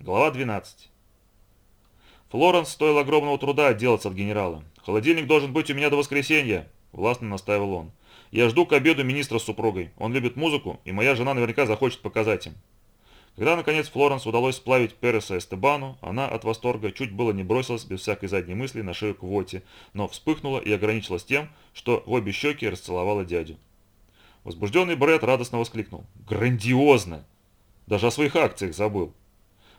Глава 12. Флоренс стоил огромного труда отделаться от генерала. «Холодильник должен быть у меня до воскресенья», – властно настаивал он. «Я жду к обеду министра с супругой. Он любит музыку, и моя жена наверняка захочет показать им». Когда, наконец, Флоренс удалось сплавить Переса Эстебану, она от восторга чуть было не бросилась без всякой задней мысли на шею Квоте, но вспыхнула и ограничилась тем, что в обе щеки расцеловала дядю. Возбужденный Брэд радостно воскликнул. «Грандиозно! Даже о своих акциях забыл!»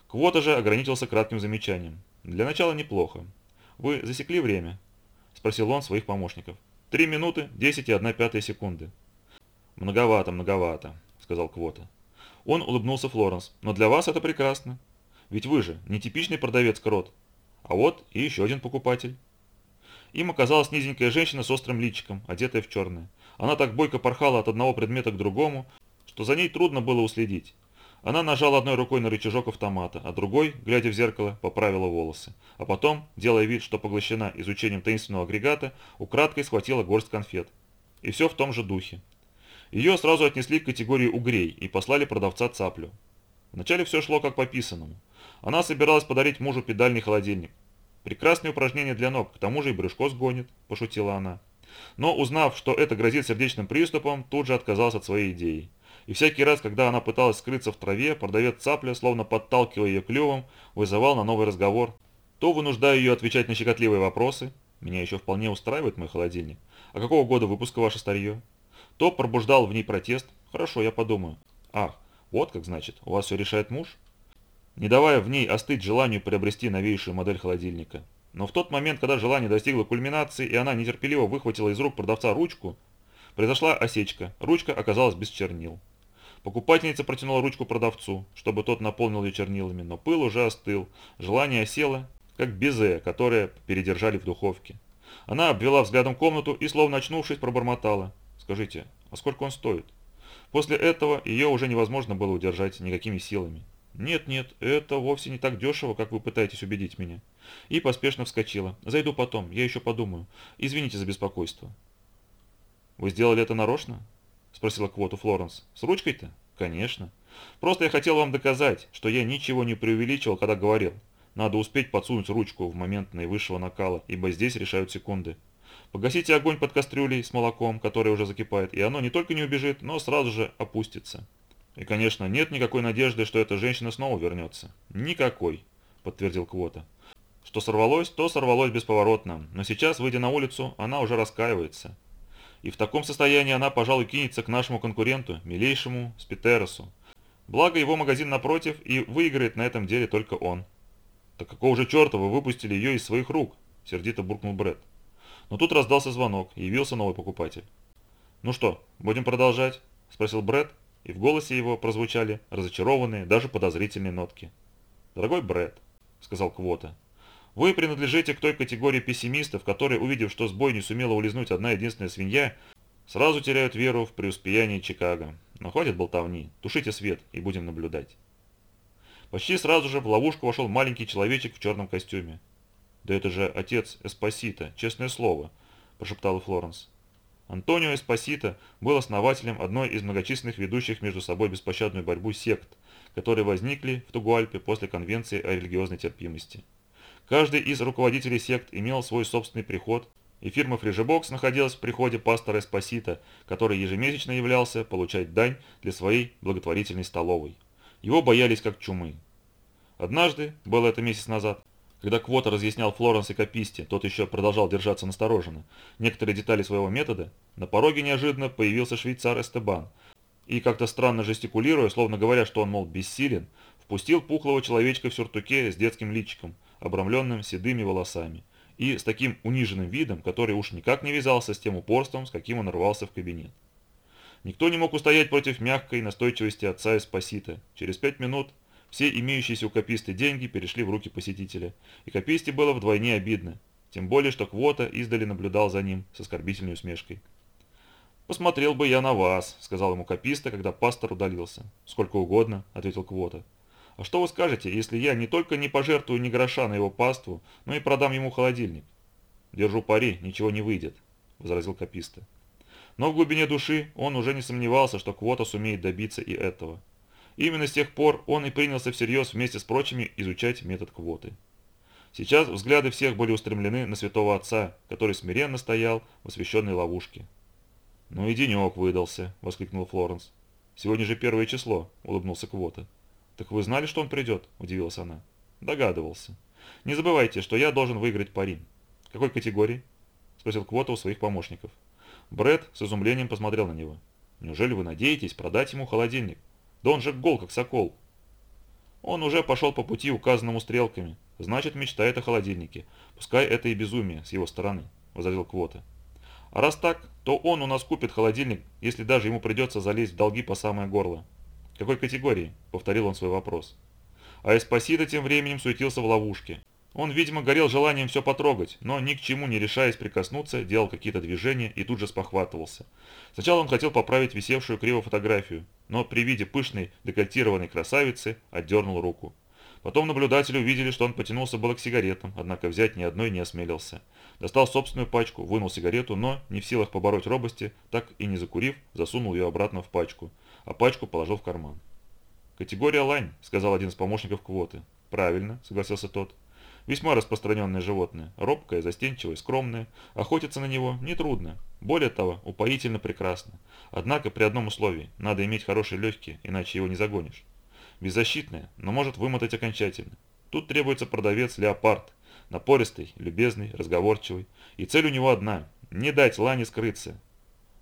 Квота же ограничился кратким замечанием. «Для начала неплохо. Вы засекли время?» – спросил он своих помощников. «Три минуты, десять и одна пятая секунды». «Многовато, многовато», – сказал Квота. Он улыбнулся Флоренс. «Но для вас это прекрасно. Ведь вы же не типичный продавец крот. А вот и еще один покупатель». Им оказалась низенькая женщина с острым личиком, одетая в черное. Она так бойко порхала от одного предмета к другому, что за ней трудно было уследить. Она нажала одной рукой на рычажок автомата, а другой, глядя в зеркало, поправила волосы. А потом, делая вид, что поглощена изучением таинственного агрегата, украдкой схватила горсть конфет. И все в том же духе. Ее сразу отнесли к категории угрей и послали продавца цаплю. Вначале все шло как по писанному. Она собиралась подарить мужу педальный холодильник. Прекрасное упражнение для ног, к тому же и брюшко сгонит, пошутила она. Но узнав, что это грозит сердечным приступом, тут же отказалась от своей идеи. И всякий раз, когда она пыталась скрыться в траве, продавец цапля, словно подталкивая ее клювом, вызывал на новый разговор. То вынуждая ее отвечать на щекотливые вопросы, меня еще вполне устраивает мой холодильник, а какого года выпуска ваше старье? то пробуждал в ней протест. Хорошо, я подумаю. Ах, вот как значит, у вас все решает муж? Не давая в ней остыть желанию приобрести новейшую модель холодильника. Но в тот момент, когда желание достигло кульминации и она нетерпеливо выхватила из рук продавца ручку, произошла осечка, ручка оказалась без чернил. Покупательница протянула ручку продавцу, чтобы тот наполнил ее чернилами, но пыл уже остыл, желание осело, как безе, которое передержали в духовке. Она обвела взглядом комнату и, словно очнувшись, пробормотала. Скажите, а сколько он стоит? После этого ее уже невозможно было удержать никакими силами. «Нет, нет, это вовсе не так дешево, как вы пытаетесь убедить меня». И поспешно вскочила. «Зайду потом, я еще подумаю. Извините за беспокойство». «Вы сделали это нарочно?» – спросила Квоту Флоренс. «С ручкой-то?» «Конечно. Просто я хотел вам доказать, что я ничего не преувеличивал, когда говорил. Надо успеть подсунуть ручку в момент наивысшего накала, ибо здесь решают секунды». Погасите огонь под кастрюлей с молоком, который уже закипает, и оно не только не убежит, но сразу же опустится. И, конечно, нет никакой надежды, что эта женщина снова вернется. Никакой, подтвердил Квота. Что сорвалось, то сорвалось бесповоротно, но сейчас, выйдя на улицу, она уже раскаивается. И в таком состоянии она, пожалуй, кинется к нашему конкуренту, милейшему Спитеросу. Благо его магазин напротив, и выиграет на этом деле только он. «Так какого же черта вы выпустили ее из своих рук?» – сердито буркнул Брэд. Но тут раздался звонок, явился новый покупатель. «Ну что, будем продолжать?» – спросил Брэд, и в голосе его прозвучали разочарованные, даже подозрительные нотки. «Дорогой Брэд», – сказал Квота, – «вы принадлежите к той категории пессимистов, которые, увидев, что с бой не сумела улизнуть одна единственная свинья, сразу теряют веру в преуспеяние Чикаго. Но хватит болтовни, тушите свет и будем наблюдать». Почти сразу же в ловушку вошел маленький человечек в черном костюме. «Да это же отец Эспосита, честное слово», – прошептала Флоренс. Антонио Эспосита был основателем одной из многочисленных ведущих между собой беспощадную борьбу сект, которые возникли в Тугуальпе после Конвенции о религиозной терпимости. Каждый из руководителей сект имел свой собственный приход, и фирма Фрижебокс находилась в приходе пастора Эспосита, который ежемесячно являлся получать дань для своей благотворительной столовой. Его боялись как чумы. Однажды, было это месяц назад, когда Квота разъяснял Флоренс и Каписте, тот еще продолжал держаться настороженно. Некоторые детали своего метода, на пороге неожиданно появился швейцар Эстебан и, как-то странно жестикулируя, словно говоря, что он, мол, бессилен, впустил пухлого человечка в сюртуке с детским личиком, обрамленным седыми волосами, и с таким униженным видом, который уж никак не вязался с тем упорством, с каким он рвался в кабинет. Никто не мог устоять против мягкой настойчивости отца Эспосита. Через пять минут все имеющиеся у Каписты деньги перешли в руки посетителя, и Каписте было вдвойне обидно, тем более, что Квота издали наблюдал за ним с оскорбительной усмешкой. «Посмотрел бы я на вас», — сказал ему Каписта, когда пастор удалился. «Сколько угодно», — ответил Квота. «А что вы скажете, если я не только не пожертвую ни гроша на его паству, но и продам ему холодильник?» «Держу пари, ничего не выйдет», — возразил Каписта. Но в глубине души он уже не сомневался, что Квота сумеет добиться и этого. Именно с тех пор он и принялся всерьез вместе с прочими изучать метод квоты. Сейчас взгляды всех были устремлены на святого отца, который смиренно стоял в освященной ловушке. «Ну и денек выдался», — воскликнул Флоренс. «Сегодня же первое число», — улыбнулся Квота. «Так вы знали, что он придет?» – удивилась она. «Догадывался. Не забывайте, что я должен выиграть пари». «Какой категории?» – спросил Квота у своих помощников. Бред с изумлением посмотрел на него. «Неужели вы надеетесь продать ему холодильник? Да он же гол, как сокол». Он уже пошел по пути, указанному стрелками. Значит, мечтает о холодильнике. Пускай это и безумие с его стороны, возразил Квота. А раз так, то он у нас купит холодильник, если даже ему придется залезть в долги по самое горло. «Какой категории?» – повторил он свой вопрос. А Эспосито тем временем суетился в ловушке. Он, видимо, горел желанием все потрогать, но ни к чему не решаясь прикоснуться, делал какие-то движения и тут же спохватывался. Сначала он хотел поправить висевшую криво фотографию, но при виде пышной декольтированной красавицы отдернул руку. Потом наблюдатели увидели, что он потянулся было к сигаретам, однако взять ни одной не осмелился. Достал собственную пачку, вынул сигарету, но, не в силах побороть робости, так и не закурив, засунул ее обратно в пачку а пачку положил в карман. «Категория лань», — сказал один из помощников квоты. «Правильно», — согласился тот. «Весьма распространенное животное, робкое, застенчивое, скромное. Охотиться на него нетрудно. Более того, упоительно прекрасно. Однако при одном условии – надо иметь хорошие легкие, иначе его не загонишь. Беззащитное, но может вымотать окончательно. Тут требуется продавец-леопард, напористый, любезный, разговорчивый. И цель у него одна – не дать лане скрыться,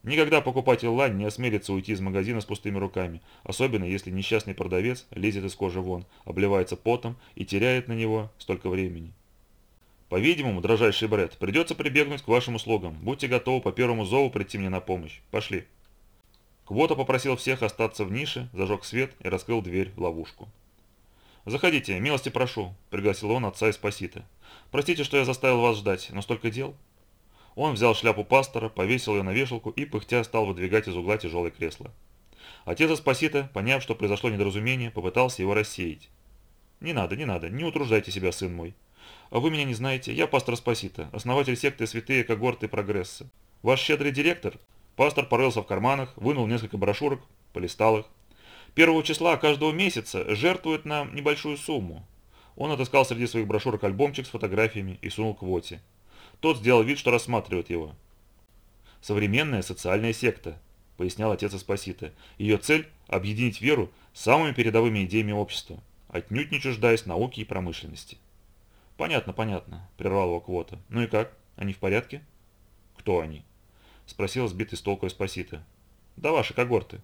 Никогда покупатель лань не осмелится уйти из магазина с пустыми руками, особенно если несчастный продавец лезет из кожи вон, обливается потом и теряет на него столько времени. По-видимому, дрожайший Бред, придется прибегнуть к вашим услугам. Будьте готовы по первому зову прийти мне на помощь. Пошли. Квота попросил всех остаться в нише, зажег свет и раскрыл дверь в ловушку. «Заходите, милости прошу», – пригласил он отца и спасита. «Простите, что я заставил вас ждать, но столько дел». Он взял шляпу пастора, повесил ее на вешалку и, пыхтя, стал выдвигать из угла тяжелое кресло. Отец Аспасита, поняв, что произошло недоразумение, попытался его рассеять. «Не надо, не надо, не утруждайте себя, сын мой. А вы меня не знаете, я пастор Спасита, основатель секты Святые Когорты Прогресса. Ваш щедрый директор?» Пастор порылся в карманах, вынул несколько брошюрок, полистал их. Первого числа каждого месяца жертвует нам небольшую сумму. Он отыскал среди своих брошюрок альбомчик с фотографиями и сунул к Воте. Тот сделал вид, что рассматривает его. «Современная социальная секта», – пояснял отец Аспасита. «Ее цель – объединить веру с самыми передовыми идеями общества, отнюдь не чуждаясь науки и промышленности». «Понятно, понятно», – прервал его Квота. «Ну и как? Они в порядке?» «Кто они?» – спросил сбитый с толку Эспосита. «Да ваши когорты».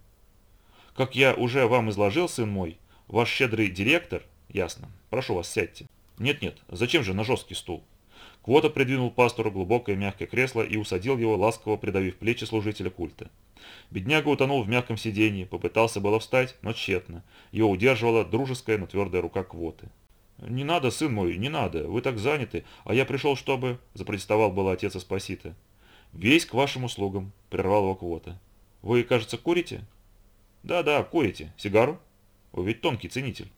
«Как я уже вам изложил, сын мой, ваш щедрый директор...» «Ясно. Прошу вас, сядьте». «Нет-нет, зачем же на жесткий стул?» Квота придвинул пастору глубокое мягкое кресло и усадил его, ласково придавив плечи служителя культа. Бедняга утонул в мягком сиденье, попытался было встать, но тщетно. Его удерживала дружеская, но твердая рука Квоты. «Не надо, сын мой, не надо, вы так заняты, а я пришел, чтобы...» – запротестовал был отец Аспасита. «Весь к вашим услугам», – прервал его Квота. «Вы, кажется, курите?» «Да-да, курите. Сигару?» «Вы ведь тонкий ценитель».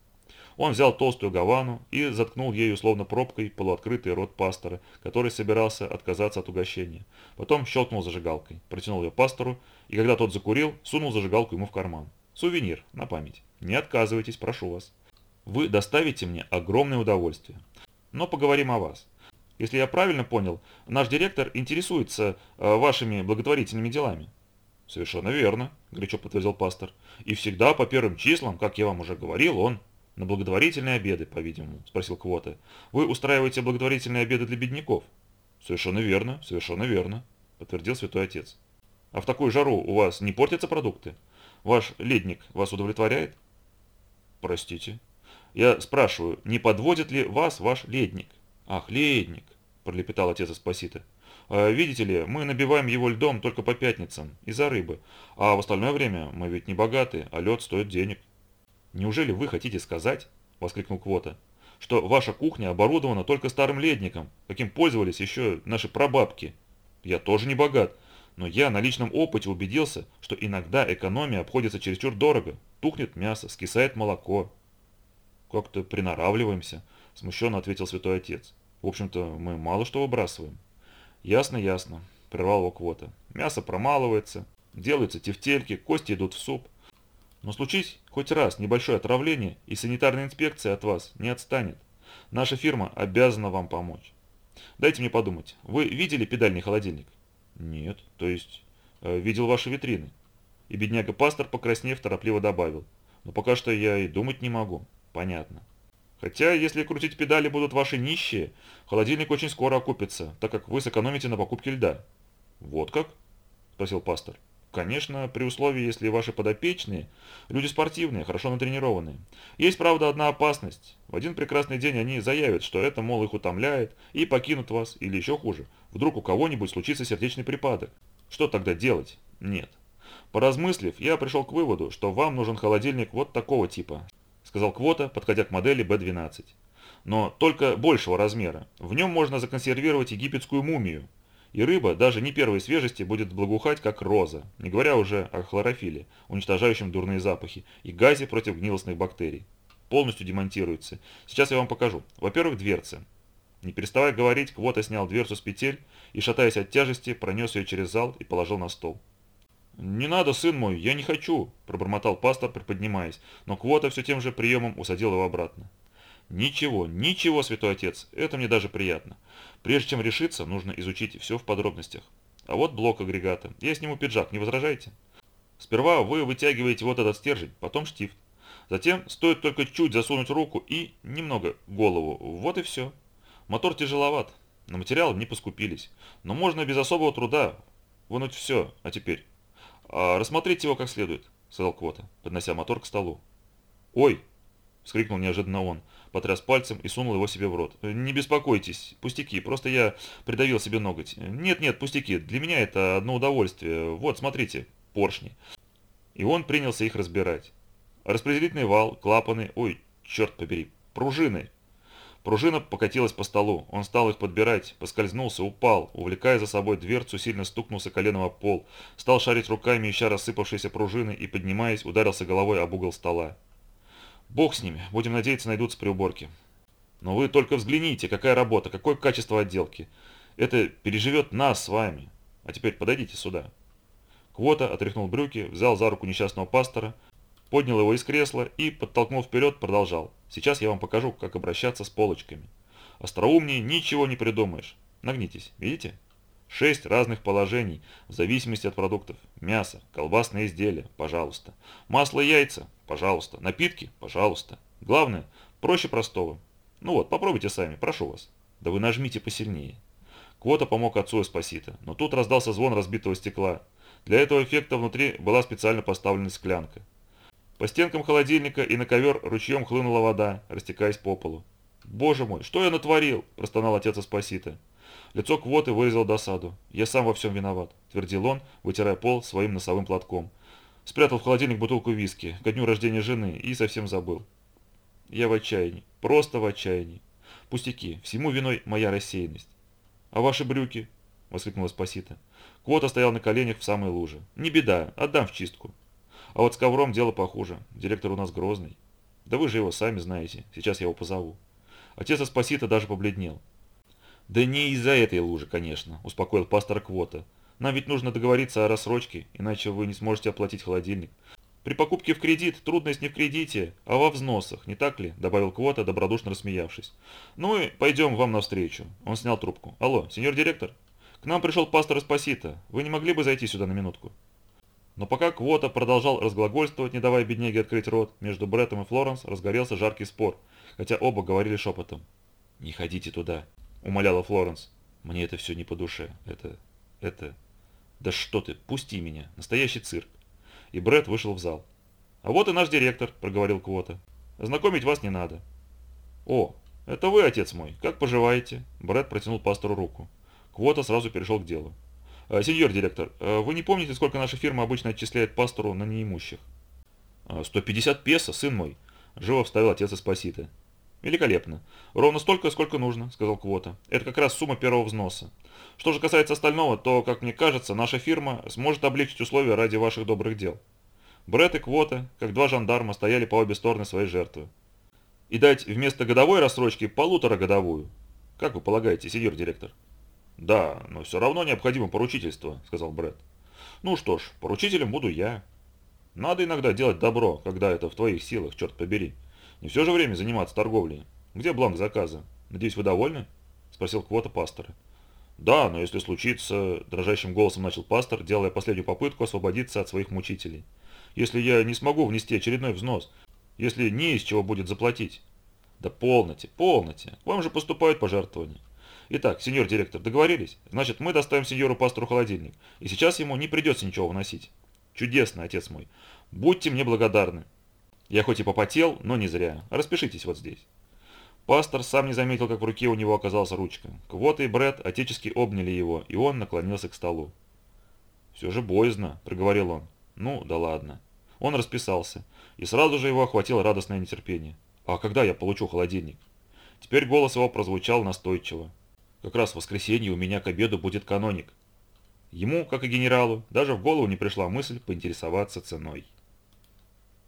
Он взял толстую гавану и заткнул ею словно пробкой полуоткрытый рот пастора, который собирался отказаться от угощения. Потом щелкнул зажигалкой, протянул ее пастору, и когда тот закурил, сунул зажигалку ему в карман. Сувенир, на память. Не отказывайтесь, прошу вас. Вы доставите мне огромное удовольствие. Но поговорим о вас. Если я правильно понял, наш директор интересуется э, вашими благотворительными делами. Совершенно верно, горячо подтвердил пастор. И всегда по первым числам, как я вам уже говорил, он «На благотворительные обеды, по-видимому», – спросил Квота. «Вы устраиваете благотворительные обеды для бедняков?» «Совершенно верно, совершенно верно», – подтвердил святой отец. «А в такую жару у вас не портятся продукты? Ваш ледник вас удовлетворяет?» «Простите». «Я спрашиваю, не подводит ли вас ваш ледник?» «Ах, ледник», – пролепетал отец Аспасита. «А, «Видите ли, мы набиваем его льдом только по пятницам, из-за рыбы, а в остальное время мы ведь не богаты, а лед стоит денег». «Неужели вы хотите сказать, — воскликнул Квота, — что ваша кухня оборудована только старым ледником, каким пользовались еще наши прабабки? Я тоже не богат, но я на личном опыте убедился, что иногда экономия обходится чересчур дорого. Тухнет мясо, скисает молоко. Как-то приноравливаемся, смущенно ответил святой отец. В общем-то, мы мало что выбрасываем. Ясно, ясно, прервал его Квота. Мясо промалывается, делаются тефтельки, кости идут в суп. Но случись хоть раз небольшое отравление, и санитарная инспекция от вас не отстанет. Наша фирма обязана вам помочь. Дайте мне подумать. Вы видели педальный холодильник? Нет, то есть э, видел ваши витрины. И бедняга-пастор, покраснев, торопливо добавил. Но пока что я и думать не могу. Понятно. Хотя, если крутить педали будут ваши нищие, холодильник очень скоро окупится, так как вы сэкономите на покупке льда. Вот как? Спросил пастор. Конечно, при условии, если ваши подопечные – люди спортивные, хорошо натренированные. Есть, правда, одна опасность. В один прекрасный день они заявят, что это, мол, их утомляет, и покинут вас, или еще хуже, вдруг у кого-нибудь случится сердечный припадок. Что тогда делать? Нет. Поразмыслив, я пришел к выводу, что вам нужен холодильник вот такого типа, сказал Квота, подходя к модели B12. Но только большего размера. В нем можно законсервировать египетскую мумию, и рыба даже не первой свежести будет благоухать, как роза, не говоря уже о хлорофиле, уничтожающем дурные запахи, и газе против гнилостных бактерий. Полностью демонтируется. Сейчас я вам покажу. Во-первых, дверцы. Не переставая говорить, Квота снял дверцу с петель и, шатаясь от тяжести, пронес ее через зал и положил на стол. «Не надо, сын мой, я не хочу», – пробормотал пастор, приподнимаясь, но Квота все тем же приемом усадил его обратно. «Ничего, ничего, святой отец, это мне даже приятно. Прежде чем решиться, нужно изучить все в подробностях. А вот блок агрегата. Я сниму пиджак, не возражаете? Сперва вы вытягиваете вот этот стержень, потом штифт. Затем стоит только чуть засунуть руку и немного голову. Вот и все. Мотор тяжеловат. На материал не поскупились. Но можно без особого труда вынуть все. А теперь? А, рассмотрите его как следует, сказал Квота, поднося мотор к столу. Ой! Вскрикнул неожиданно он потряс пальцем и сунул его себе в рот. «Не беспокойтесь, пустяки, просто я придавил себе ноготь. Нет-нет, пустяки, для меня это одно удовольствие. Вот, смотрите, поршни». И он принялся их разбирать. Распределительный вал, клапаны, ой, черт побери, пружины. Пружина покатилась по столу, он стал их подбирать, поскользнулся, упал, увлекая за собой дверцу, сильно стукнулся коленом о пол, стал шарить руками, ища рассыпавшиеся пружины и, поднимаясь, ударился головой об угол стола. Бог с ними, будем надеяться, найдутся при уборке. Но вы только взгляните, какая работа, какое качество отделки. Это переживет нас с вами. А теперь подойдите сюда. Квота отряхнул брюки, взял за руку несчастного пастора, поднял его из кресла и, подтолкнув вперед, продолжал. Сейчас я вам покажу, как обращаться с полочками. Остроумнее ничего не придумаешь. Нагнитесь, видите? Шесть разных положений, в зависимости от продуктов. Мясо, колбасные изделия, пожалуйста. Масло и яйца, пожалуйста. Напитки, пожалуйста. Главное, проще простого. Ну вот, попробуйте сами, прошу вас. Да вы нажмите посильнее. Квота помог отцу Эспосито, но тут раздался звон разбитого стекла. Для этого эффекта внутри была специально поставлена склянка. По стенкам холодильника и на ковер ручьем хлынула вода, растекаясь по полу. «Боже мой, что я натворил?» – простонал отец Эспосито. Лицо Квоты выразило досаду. «Я сам во всем виноват», – твердил он, вытирая пол своим носовым платком. Спрятал в холодильник бутылку виски ко дню рождения жены и совсем забыл. Я в отчаянии, просто в отчаянии. Пустяки, всему виной моя рассеянность. «А ваши брюки?» – воскликнула Спасита. Квота стоял на коленях в самой луже. «Не беда, отдам в чистку». А вот с ковром дело похуже. Директор у нас грозный. Да вы же его сами знаете. Сейчас я его позову. Отец Аспасита даже побледнел. «Да не из-за этой лужи, конечно», – успокоил пастор Квота. «Нам ведь нужно договориться о рассрочке, иначе вы не сможете оплатить холодильник. При покупке в кредит трудность не в кредите, а во взносах, не так ли?» – добавил Квота, добродушно рассмеявшись. «Ну и пойдем вам навстречу». Он снял трубку. «Алло, сеньор директор? К нам пришел пастор Эспосито. Вы не могли бы зайти сюда на минутку?» Но пока Квота продолжал разглагольствовать, не давая бедняге открыть рот, между Бреттом и Флоренс разгорелся жаркий спор, хотя оба говорили шепотом. «Не ходите туда», умоляла Флоренс. Мне это все не по душе. Это... это... Да что ты, пусти меня. Настоящий цирк. И Брэд вышел в зал. А вот и наш директор, проговорил Квота. Знакомить вас не надо. О, это вы, отец мой. Как поживаете? Брэд протянул пастору руку. Квота сразу перешел к делу. «Э, сеньор директор, э, вы не помните, сколько наша фирма обычно отчисляет пастору на неимущих? 150 «Э, песо, сын мой, живо вставил отец Эспосита. «Великолепно. Ровно столько, сколько нужно», – сказал Квота. «Это как раз сумма первого взноса. Что же касается остального, то, как мне кажется, наша фирма сможет облегчить условия ради ваших добрых дел». Бред и Квота, как два жандарма, стояли по обе стороны своей жертвы. «И дать вместо годовой рассрочки полуторагодовую. Как вы полагаете, сеньор директор?» «Да, но все равно необходимо поручительство», – сказал Бред. «Ну что ж, поручителем буду я». Надо иногда делать добро, когда это в твоих силах, черт побери. Не все же время заниматься торговлей. Где бланк заказа? Надеюсь, вы довольны?» – спросил Квота пастора. «Да, но если случится...» – дрожащим голосом начал пастор, делая последнюю попытку освободиться от своих мучителей. «Если я не смогу внести очередной взнос, если не из чего будет заплатить». «Да полноте, полноте. Вам же поступают пожертвования. Итак, сеньор директор, договорились? Значит, мы доставим сеньору пастору холодильник, и сейчас ему не придется ничего вносить. Чудесно, отец мой. Будьте мне благодарны. Я хоть и попотел, но не зря. Распишитесь вот здесь. Пастор сам не заметил, как в руке у него оказалась ручка. Квота и Бред отечески обняли его, и он наклонился к столу. «Все же боязно», – проговорил он. «Ну, да ладно». Он расписался, и сразу же его охватило радостное нетерпение. «А когда я получу холодильник?» Теперь голос его прозвучал настойчиво. Как раз в воскресенье у меня к обеду будет каноник. Ему, как и генералу, даже в голову не пришла мысль поинтересоваться ценой.